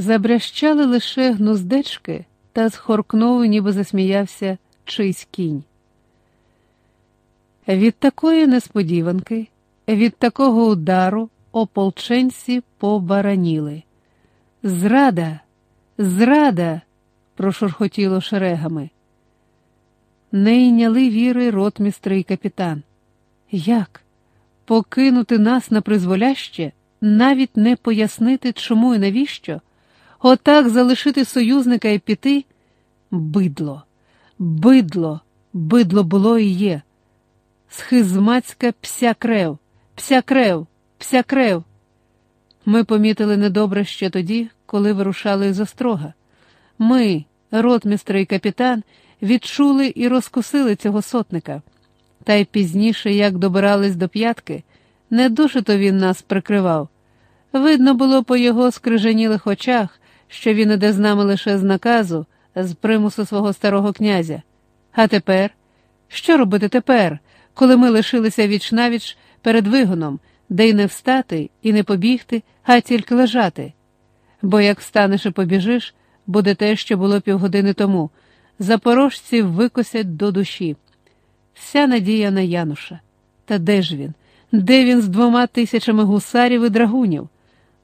Забрящали лише гнуздечки та зхоркнув, ніби засміявся чийсь кінь. Від такої несподіванки, від такого удару ополченці побараніли. Зрада, зрада, прошурхотіло шерегами. Не йняли віри ротмістри і капітан. Як? Покинути нас на призволяще, навіть не пояснити, чому і навіщо? Отак залишити союзника і піти? Бидло, бидло, бидло було і є. Схизмацька псякрев, псякрев, псякрев. Ми помітили недобре ще тоді, коли вирушали з острога. Ми, ротмістр і капітан, відчули і розкусили цього сотника. Та й пізніше, як добирались до п'ятки, не дуже то він нас прикривав. Видно було по його скриженілих очах, що він іде з нами лише з наказу, з примусу свого старого князя. А тепер? Що робити тепер, коли ми лишилися віч навіч перед вигоном, де й не встати, і не побігти, а тільки лежати? Бо як встанеш і побіжиш, буде те, що було півгодини тому. Запорожців викосять до душі. Вся надія на Януша. Та де ж він? Де він з двома тисячами гусарів і драгунів?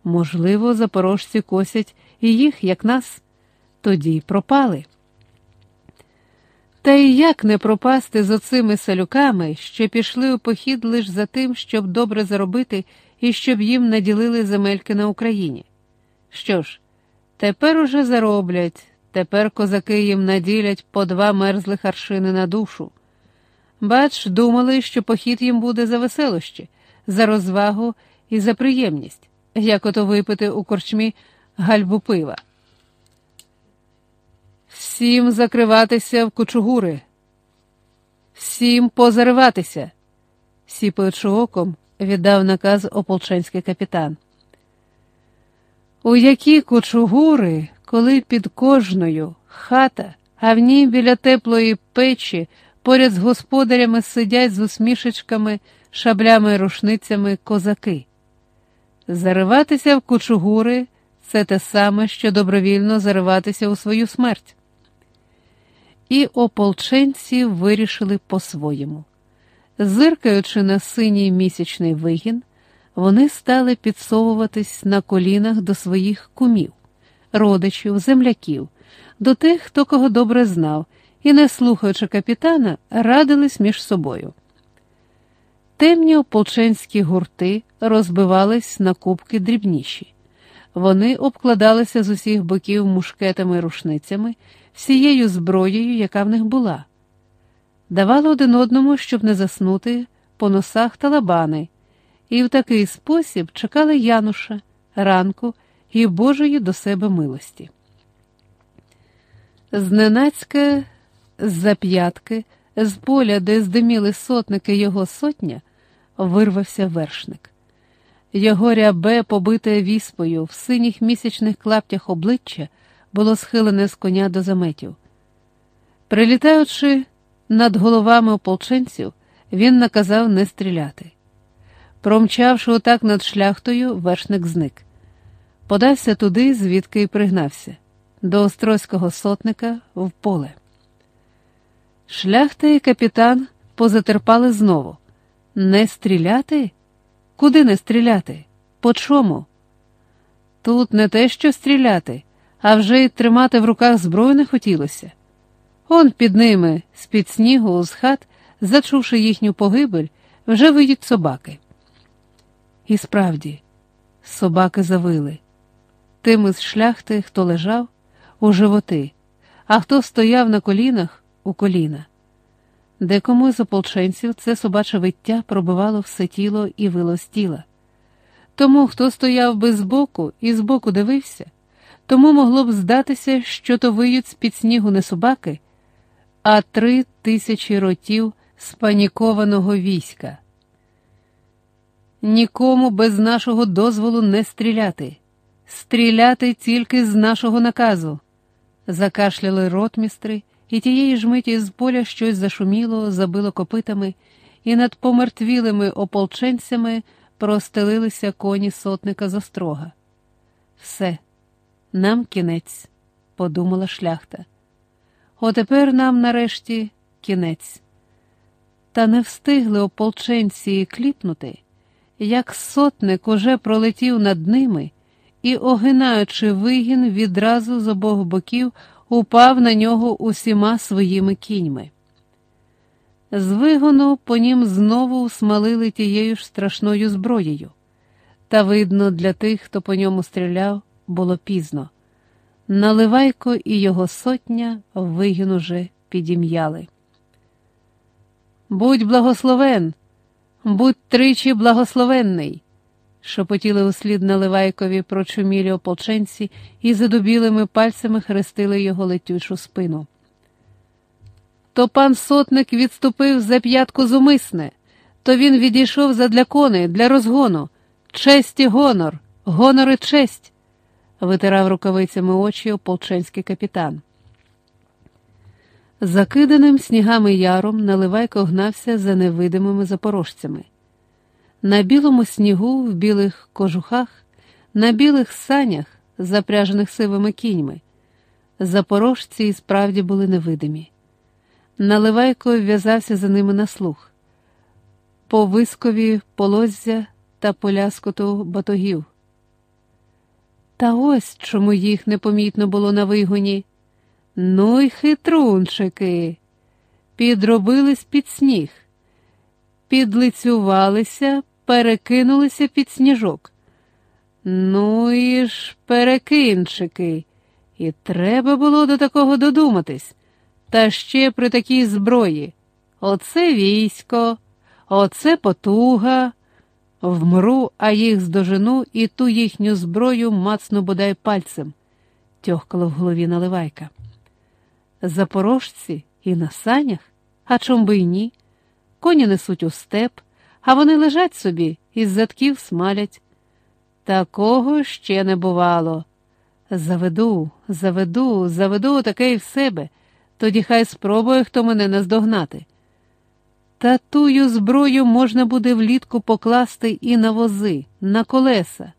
Можливо, запорожці косять і їх, як нас, тоді й пропали. Та й як не пропасти з оцими салюками, що пішли у похід лише за тим, щоб добре заробити і щоб їм наділили земельки на Україні? Що ж, тепер уже зароблять, тепер козаки їм наділять по два мерзлих аршини на душу. Бач, думали, що похід їм буде за веселощі, за розвагу і за приємність, як ото випити у корчмі гальбу пива. Всім закриватися в кучугури, всім позариватися, сіпаючи оком, віддав наказ ополченський капітан. У які кучугури, коли під кожною хата, а в ній біля теплої печі поряд з господарями сидять з усмішечками, шаблями і рушницями козаки. Зариватися в кучугури це те саме, що добровільно зариватися у свою смерть. І ополченці вирішили по-своєму. Зиркаючи на синій місячний вигін, вони стали підсовуватись на колінах до своїх кумів, родичів, земляків, до тих, хто кого добре знав, і, не слухаючи капітана, радились між собою. Темні ополченські гурти розбивались на кубки дрібніші. Вони обкладалися з усіх боків мушкетами і рушницями, всією зброєю, яка в них була. Давали один одному, щоб не заснути, по носах талабани, і в такий спосіб чекали Януша, ранку і Божої до себе милості. Зненацька з-за п'ятки, з поля, де здиміли сотники його сотня, вирвався вершник. Його рябе, побите віспою, в синіх місячних клаптях обличчя, було схилене з коня до заметів. Прилітаючи над головами ополченців, він наказав не стріляти. Промчавши отак над шляхтою, вершник зник. Подався туди, звідки й пригнався, до острозького сотника в поле. Шляхта і капітан позатерпали знову. Не стріляти? Куди не стріляти? По чому? Тут не те, що стріляти, а вже й тримати в руках зброю не хотілося. Он під ними, з під снігу, з хат, зачувши їхню погибель, вже виють собаки. І справді, собаки завили. Тим із шляхти, хто лежав, у животи, а хто стояв на колінах у коліна. Декому з ополченців це собаче виття пробивало все тіло і вило з тіла. Тому, хто стояв би збоку і збоку дивився, тому могло б здатися, що то виють з під снігу не собаки, а три тисячі ротів спанікованого війська. Нікому без нашого дозволу не стріляти, стріляти тільки з нашого наказу, закашляли ротмістри і тієї ж миті з поля щось зашуміло, забило копитами, і над помертвілими ополченцями простелилися коні сотника з острога. Все, нам кінець, подумала шляхта. Отепер нам нарешті кінець. Та не встигли ополченці кліпнути, як сотник уже пролетів над ними і, огинаючи вигін, відразу з обох боків упав на нього усіма своїми кіньми. З вигону по нім знову смалили тією ж страшною зброєю. Та, видно, для тих, хто по ньому стріляв, було пізно. Наливайко і його сотня вигін уже підім'яли. Будь благословен, будь тричі благословенний, шепотіли услід Наливайкові прочумілі ополченці і задубілими пальцями хрестили його летючу спину. То пан сотник відступив за п'ятку зумисне, то він відійшов задля коней, для розгону. Честь і гонор, гонор і честь, витирав рукавицями очі ополченський капітан. Закиданим снігами яром наливайко гнався за невидимими запорожцями. На білому снігу, в білих кожухах, на білих санях, запряжених сивими кіньми. Запорожці і справді були невидимі. Наливайко в'язався за ними на слух. По вискові полоззя та поляскоту батогів. Та ось чому їх непомітно було на вигоні. Ну й хитрунчики. Підробились під сніг, підлицювалися, перекинулися під сніжок. Ну і ж перекинчики. І треба було до такого додуматись. Та ще при такій зброї. Оце військо, оце потуга. Вмру, а їх здожену і ту їхню зброю мацну бодай пальцем, тьохкало в голові наливайка. Запорожці і на санях, а чом би й ні? Коні несуть у степ, а вони лежать собі із задків смалять. Такого ще не бувало. Заведу, заведу, заведу таке й в себе, тоді хай спробує хто мене наздогнати. Та тую зброю можна буде влітку покласти і на вози, на колеса.